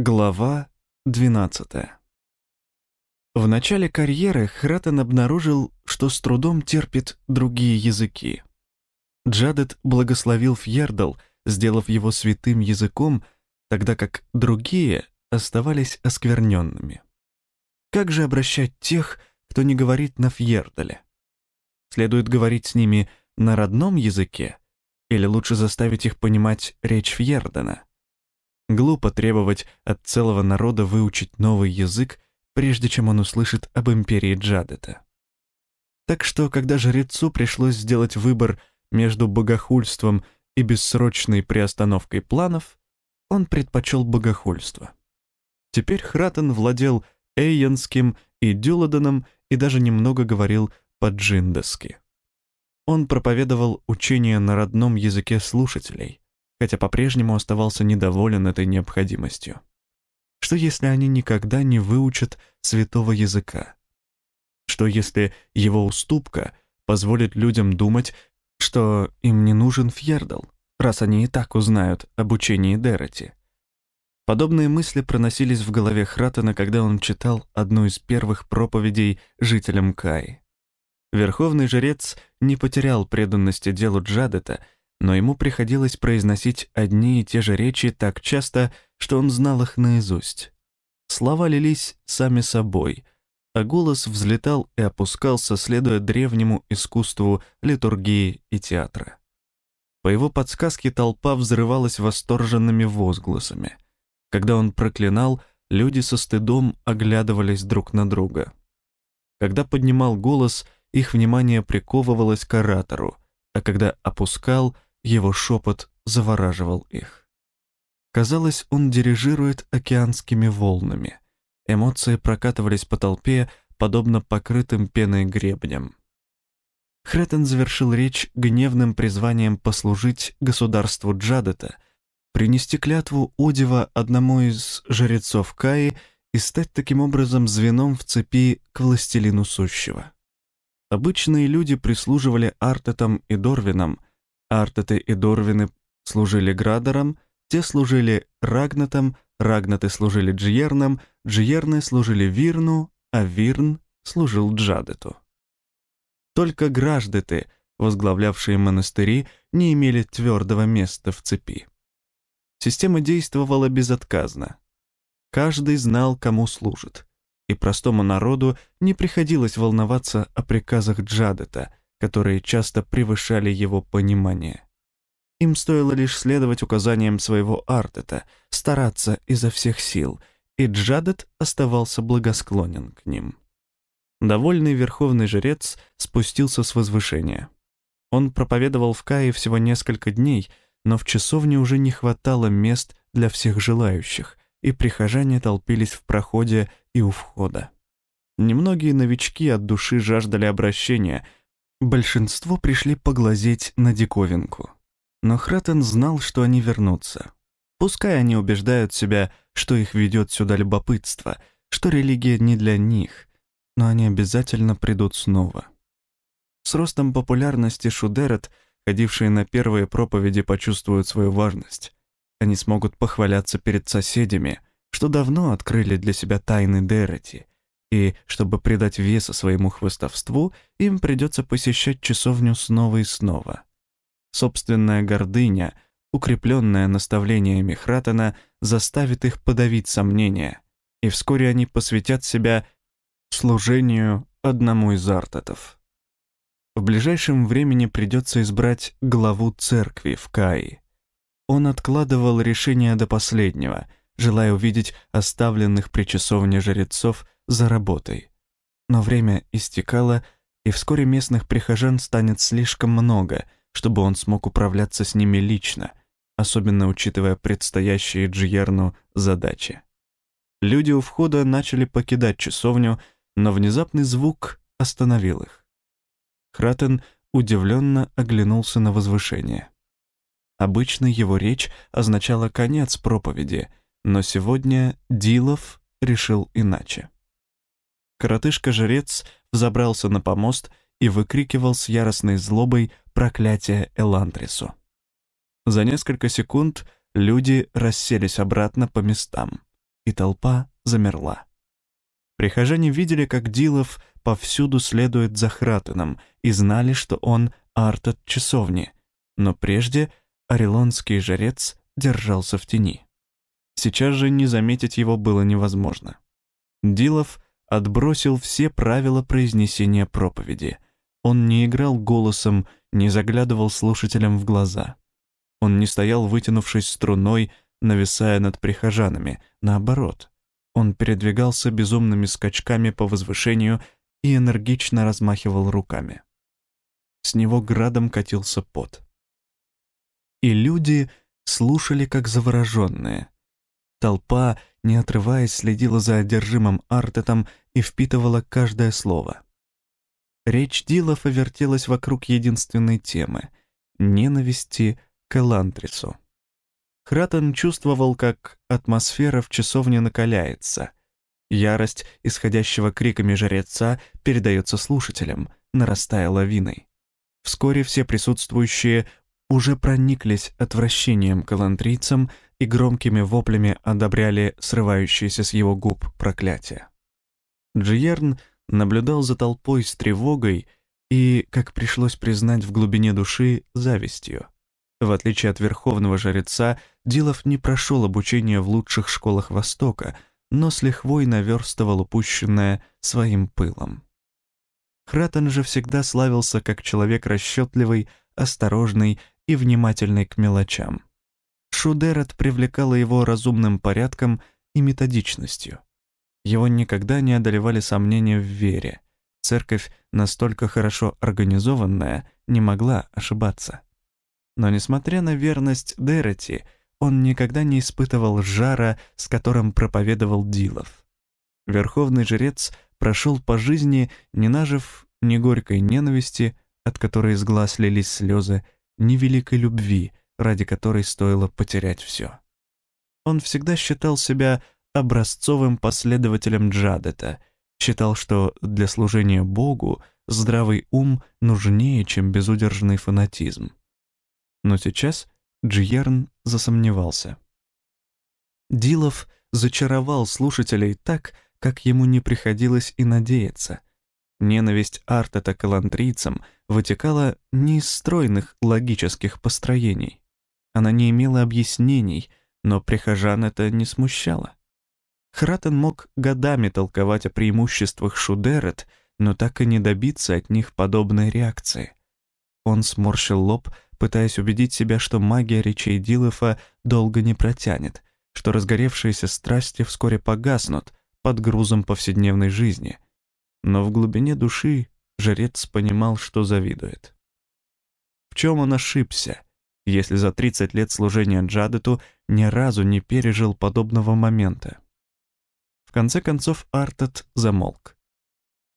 Глава 12 В начале карьеры Хратен обнаружил, что с трудом терпит другие языки. Джадет благословил Фьердал, сделав его святым языком, тогда как другие оставались оскверненными. Как же обращать тех, кто не говорит на Фьердале? Следует говорить с ними на родном языке, или лучше заставить их понимать речь Фьердена? Глупо требовать от целого народа выучить новый язык, прежде чем он услышит об империи Джадета. Так что, когда жрецу пришлось сделать выбор между богохульством и бессрочной приостановкой планов, он предпочел богохульство. Теперь Хратен владел Эйенским и Дюладеном и даже немного говорил по-джиндески. Он проповедовал учение на родном языке слушателей, хотя по-прежнему оставался недоволен этой необходимостью. Что если они никогда не выучат святого языка? Что если его уступка позволит людям думать, что им не нужен Фьердал, раз они и так узнают об учении Дероти? Подобные мысли проносились в голове Хратена, когда он читал одну из первых проповедей жителям Каи. Верховный жрец не потерял преданности делу Джадета — но ему приходилось произносить одни и те же речи так часто, что он знал их наизусть. Слова лились сами собой, а голос взлетал и опускался, следуя древнему искусству литургии и театра. По его подсказке толпа взрывалась восторженными возгласами. Когда он проклинал, люди со стыдом оглядывались друг на друга. Когда поднимал голос, их внимание приковывалось к оратору, а когда опускал — его шепот завораживал их. Казалось, он дирижирует океанскими волнами. Эмоции прокатывались по толпе, подобно покрытым пеной гребням. Хретен завершил речь гневным призванием послужить государству Джадета, принести клятву Одива одному из жрецов Каи и стать таким образом звеном в цепи к властелину сущего. Обычные люди прислуживали Артетам и Дорвинам, Артеты и Дорвины служили Градорам, те служили Рагнатам, Рагнаты служили Джиернам, Джиерны служили Вирну, а Вирн служил Джадету. Только граждеты, возглавлявшие монастыри, не имели твердого места в цепи. Система действовала безотказно. Каждый знал, кому служит, и простому народу не приходилось волноваться о приказах Джадета, которые часто превышали его понимание. Им стоило лишь следовать указаниям своего Артета, стараться изо всех сил, и Джадет оставался благосклонен к ним. Довольный верховный жрец спустился с возвышения. Он проповедовал в Кае всего несколько дней, но в часовне уже не хватало мест для всех желающих, и прихожане толпились в проходе и у входа. Немногие новички от души жаждали обращения — Большинство пришли поглазеть на диковинку. Но Хратен знал, что они вернутся. Пускай они убеждают себя, что их ведет сюда любопытство, что религия не для них, но они обязательно придут снова. С ростом популярности Шудерет, ходившие на первые проповеди, почувствуют свою важность. Они смогут похваляться перед соседями, что давно открыли для себя тайны Дерети — и, чтобы придать веса своему хвостовству, им придется посещать часовню снова и снова. Собственная гордыня, укрепленная наставлениями Хратена, заставит их подавить сомнения, и вскоре они посвятят себя служению одному из артетов. В ближайшем времени придется избрать главу церкви в Каи. Он откладывал решение до последнего, желая увидеть оставленных при часовне жрецов за работой. Но время истекало, и вскоре местных прихожан станет слишком много, чтобы он смог управляться с ними лично, особенно учитывая предстоящие Джиерну задачи. Люди у входа начали покидать часовню, но внезапный звук остановил их. Хратен удивленно оглянулся на возвышение. Обычно его речь означала конец проповеди, но сегодня Дилов решил иначе. Коротышка-жрец взобрался на помост и выкрикивал с яростной злобой проклятие Эландрису. За несколько секунд люди расселись обратно по местам. и толпа замерла. Прихожане видели, как Дилов повсюду следует за Хратеном и знали, что он арт от часовни, но прежде орелонский жрец держался в тени. Сейчас же не заметить его было невозможно. Дилов отбросил все правила произнесения проповеди. Он не играл голосом, не заглядывал слушателям в глаза. Он не стоял, вытянувшись струной, нависая над прихожанами. Наоборот, он передвигался безумными скачками по возвышению и энергично размахивал руками. С него градом катился пот. И люди слушали как завороженные. Толпа, не отрываясь, следила за одержимым Артетом и впитывала каждое слово. Речь Дилофа вертелась вокруг единственной темы — ненависти к Элантрису. Хратен чувствовал, как атмосфера в часовне накаляется. Ярость, исходящего криками жреца, передается слушателям, нарастая лавиной. Вскоре все присутствующие уже прониклись отвращением к элантрийцам и громкими воплями одобряли срывающиеся с его губ проклятия. Джиерн наблюдал за толпой с тревогой и, как пришлось признать в глубине души, завистью. В отличие от верховного жреца, Дилов не прошел обучение в лучших школах Востока, но с лихвой наверстывал упущенное своим пылом. Хратен же всегда славился как человек расчетливый, осторожный и внимательный к мелочам. Шудерет привлекала его разумным порядком и методичностью. Его никогда не одолевали сомнения в вере. Церковь, настолько хорошо организованная, не могла ошибаться. Но несмотря на верность Дерети, он никогда не испытывал жара, с которым проповедовал Дилов. Верховный жрец прошел по жизни, не нажив ни горькой ненависти, от которой из глаз лились слезы, ни великой любви, ради которой стоило потерять все. Он всегда считал себя образцовым последователем Джадета, считал, что для служения Богу здравый ум нужнее, чем безудержный фанатизм. Но сейчас Джиерн засомневался. Дилов зачаровал слушателей так, как ему не приходилось и надеяться. Ненависть Артета к элантрийцам вытекала не из стройных логических построений. Она не имела объяснений, но прихожан это не смущало. Хратен мог годами толковать о преимуществах Шудерет, но так и не добиться от них подобной реакции. Он сморщил лоб, пытаясь убедить себя, что магия речей Дилофа долго не протянет, что разгоревшиеся страсти вскоре погаснут под грузом повседневной жизни. Но в глубине души жрец понимал, что завидует. В чем он ошибся, если за 30 лет служения Джадету ни разу не пережил подобного момента? В конце концов Артет замолк.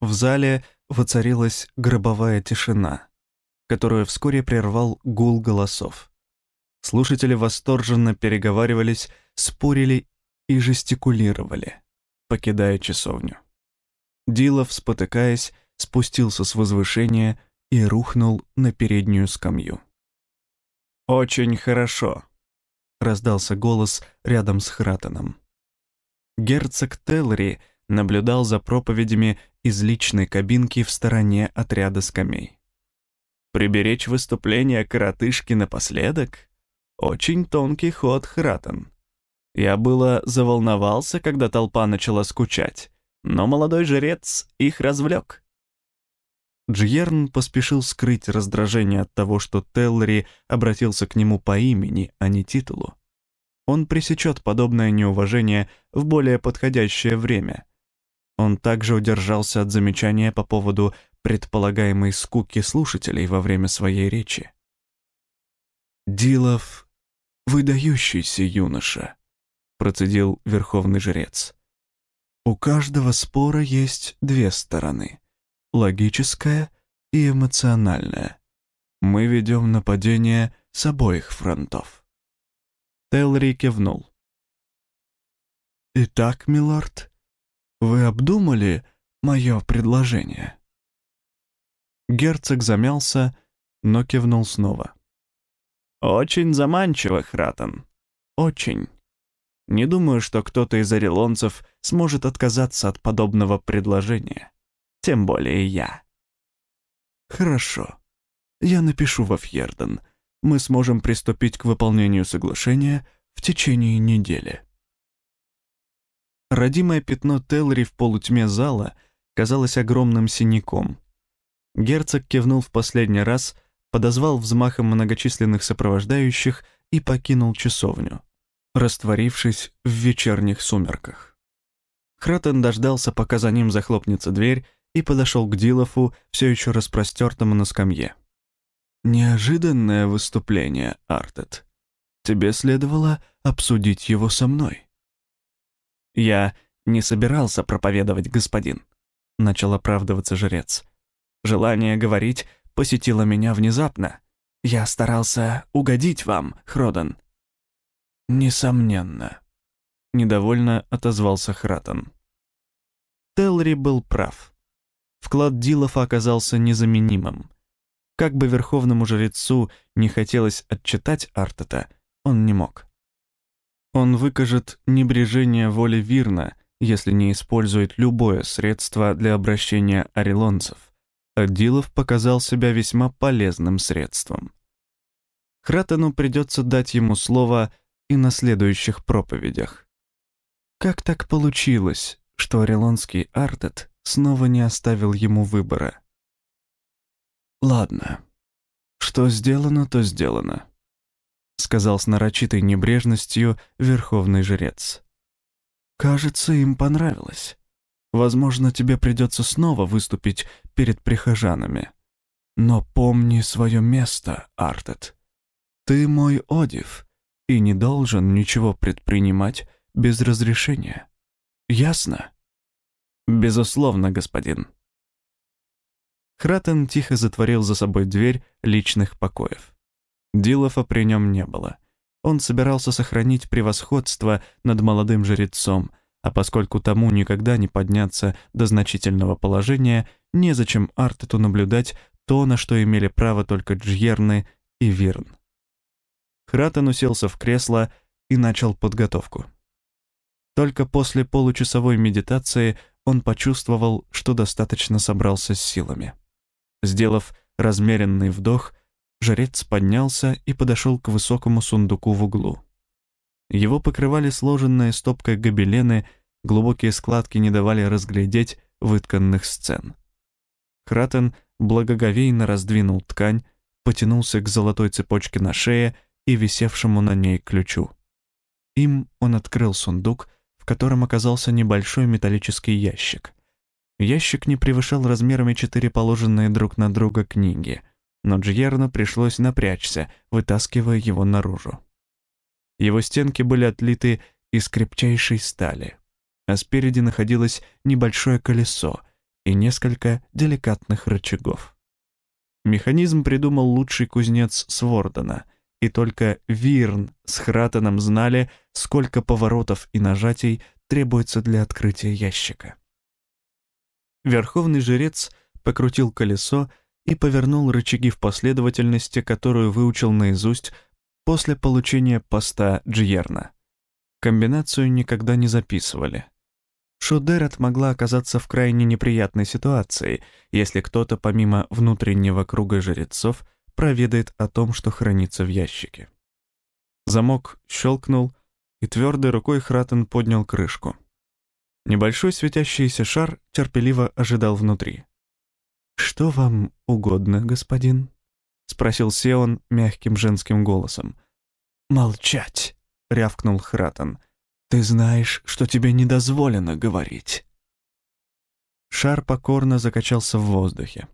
В зале воцарилась гробовая тишина — которую вскоре прервал гул голосов. Слушатели восторженно переговаривались, спорили и жестикулировали, покидая часовню. Дилов, спотыкаясь, спустился с возвышения и рухнул на переднюю скамью. «Очень хорошо», — раздался голос рядом с Хратоном. Герцог Теллери наблюдал за проповедями из личной кабинки в стороне отряда скамей. Приберечь выступление коротышки напоследок? Очень тонкий ход, Хратен. Я было заволновался, когда толпа начала скучать, но молодой жрец их развлек. Джиерн поспешил скрыть раздражение от того, что Теллери обратился к нему по имени, а не титулу. Он пресечет подобное неуважение в более подходящее время. Он также удержался от замечания по поводу предполагаемой скуки слушателей во время своей речи. «Дилов — выдающийся юноша», — процедил верховный жрец. «У каждого спора есть две стороны — логическая и эмоциональная. Мы ведем нападение с обоих фронтов». Телри кивнул. «Итак, милорд, вы обдумали мое предложение?» Герцог замялся, но кивнул снова. «Очень заманчиво, Хратон. Очень. Не думаю, что кто-то из орелонцев сможет отказаться от подобного предложения. Тем более я. Хорошо. Я напишу во Фьерден. Мы сможем приступить к выполнению соглашения в течение недели. Родимое пятно Телри в полутьме зала казалось огромным синяком. Герцог кивнул в последний раз, подозвал взмахом многочисленных сопровождающих и покинул часовню растворившись в вечерних сумерках. Хратен дождался, пока за ним захлопнется дверь, и подошел к Дилофу, все еще распростертому на скамье. «Неожиданное выступление, Артет. Тебе следовало обсудить его со мной». «Я не собирался проповедовать, господин», — начал оправдываться жрец. «Желание говорить посетило меня внезапно. Я старался угодить вам, Хродан». «Несомненно», — недовольно отозвался Хратон. Телри был прав. Вклад Дилофа оказался незаменимым. Как бы верховному жрецу не хотелось отчитать Артета, он не мог. Он выкажет небрежение воли Вирна, если не использует любое средство для обращения орелонцев, а Дилов показал себя весьма полезным средством. Хратону придется дать ему слово и на следующих проповедях. Как так получилось, что орелонский Артет снова не оставил ему выбора? «Ладно, что сделано, то сделано», — сказал с нарочитой небрежностью верховный жрец. «Кажется, им понравилось. Возможно, тебе придется снова выступить перед прихожанами. Но помни свое место, Артет. Ты мой Одив, и не должен ничего предпринимать без разрешения. Ясно? Безусловно, господин. Хратен тихо затворил за собой дверь личных покоев. Дилофа при нем не было. Он собирался сохранить превосходство над молодым жрецом, а поскольку тому никогда не подняться до значительного положения, незачем Артету наблюдать то, на что имели право только Джьерны и Вирн. Хратен уселся в кресло и начал подготовку. Только после получасовой медитации он почувствовал, что достаточно собрался с силами. Сделав размеренный вдох, жрец поднялся и подошел к высокому сундуку в углу. Его покрывали сложенные стопкой гобелены, глубокие складки не давали разглядеть вытканных сцен. Хратен благоговейно раздвинул ткань, потянулся к золотой цепочке на шее и висевшему на ней ключу. Им он открыл сундук, котором оказался небольшой металлический ящик. Ящик не превышал размерами четыре положенные друг на друга книги, но Джьерну пришлось напрячься, вытаскивая его наружу. Его стенки были отлиты из крепчайшей стали, а спереди находилось небольшое колесо и несколько деликатных рычагов. Механизм придумал лучший кузнец Свордена — и только Вирн с Хратеном знали, сколько поворотов и нажатий требуется для открытия ящика. Верховный жрец покрутил колесо и повернул рычаги в последовательности, которую выучил наизусть после получения поста Джиерна. Комбинацию никогда не записывали. Шудерет могла оказаться в крайне неприятной ситуации, если кто-то помимо внутреннего круга жрецов — проведает о том, что хранится в ящике. Замок щелкнул, и твердой рукой Хратен поднял крышку. Небольшой светящийся шар терпеливо ожидал внутри. «Что вам угодно, господин?» — спросил Сеон мягким женским голосом. «Молчать!» — рявкнул Хратен. «Ты знаешь, что тебе не дозволено говорить». Шар покорно закачался в воздухе.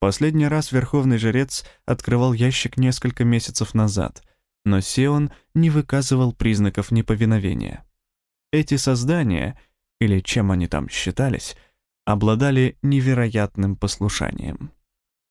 Последний раз верховный жрец открывал ящик несколько месяцев назад, но Сион не выказывал признаков неповиновения. Эти создания, или чем они там считались, обладали невероятным послушанием.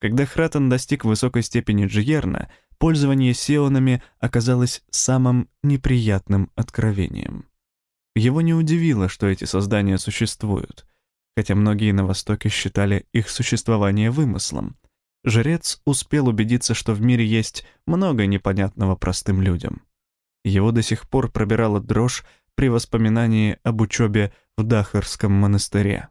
Когда Хратен достиг высокой степени Джиерна, пользование сеонами оказалось самым неприятным откровением. Его не удивило, что эти создания существуют — хотя многие на Востоке считали их существование вымыслом. Жрец успел убедиться, что в мире есть много непонятного простым людям. Его до сих пор пробирала дрожь при воспоминании об учебе в Дахарском монастыре.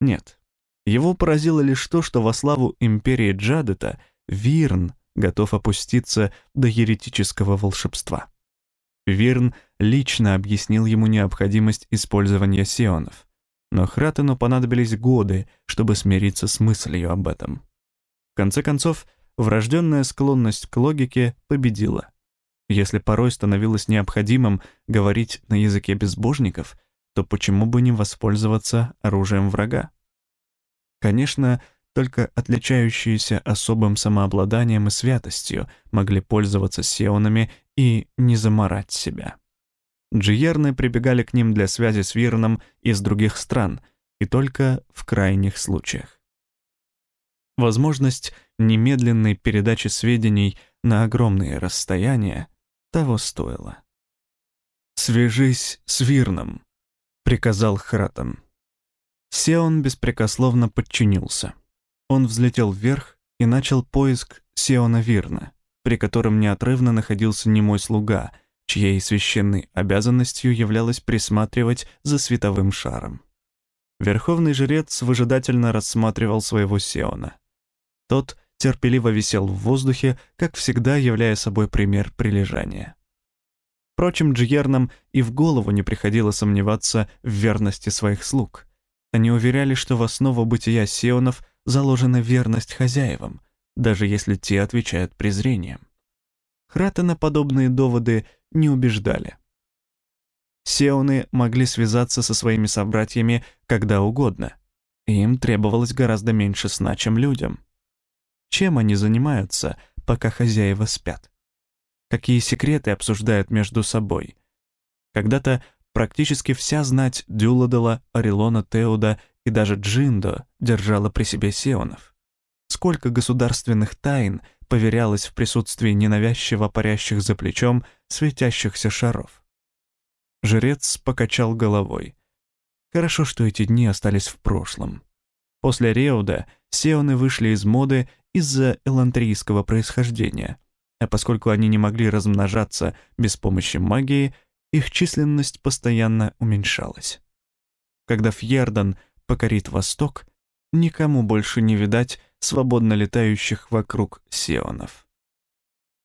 Нет, его поразило лишь то, что во славу империи Джадета Вирн готов опуститься до еретического волшебства. Вирн лично объяснил ему необходимость использования сионов, но Хратену понадобились годы, чтобы смириться с мыслью об этом. В конце концов, врожденная склонность к логике победила. Если порой становилось необходимым говорить на языке безбожников, то почему бы не воспользоваться оружием врага? Конечно, только отличающиеся особым самообладанием и святостью могли пользоваться сеонами и не заморать себя. Джиерны прибегали к ним для связи с Вирном из других стран, и только в крайних случаях. Возможность немедленной передачи сведений на огромные расстояния того стоила. «Свяжись с Вирном», — приказал Хратон. Сеон беспрекословно подчинился. Он взлетел вверх и начал поиск Сеона Вирна, при котором неотрывно находился немой слуга, чьей священной обязанностью являлось присматривать за световым шаром. Верховный жрец выжидательно рассматривал своего Сеона. Тот терпеливо висел в воздухе, как всегда являя собой пример прилежания. Впрочем, Джиернам и в голову не приходило сомневаться в верности своих слуг. Они уверяли, что в основу бытия сеонов заложена верность хозяевам, даже если те отвечают презрением. Хратена подобные доводы не убеждали. Сеоны могли связаться со своими собратьями когда угодно, им требовалось гораздо меньше сна, чем людям. Чем они занимаются, пока хозяева спят? Какие секреты обсуждают между собой? Когда-то практически вся знать Дюладела, Орелона Теуда и даже Джиндо держала при себе сеонов. Сколько государственных тайн поверялось в присутствии ненавязчиво парящих за плечом светящихся шаров. Жрец покачал головой. Хорошо, что эти дни остались в прошлом. После Реуда сеоны вышли из моды из-за элантрийского происхождения, а поскольку они не могли размножаться без помощи магии, их численность постоянно уменьшалась. Когда Фьердан покорит Восток, никому больше не видать свободно летающих вокруг сеонов.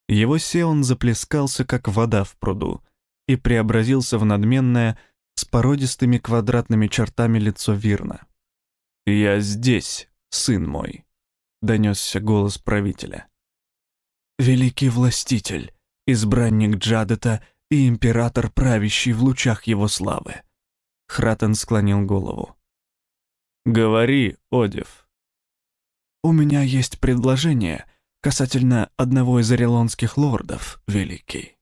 Его сеон заплескался, как вода в пруду, и преобразился в надменное, с породистыми квадратными чертами лицо Вирна. «Я здесь, сын мой», — донесся голос правителя. «Великий властитель, избранник Джадета и император, правящий в лучах его славы». Хратен склонил голову. «Говори, Одев». «У меня есть предложение касательно одного из орелонских лордов, Великий».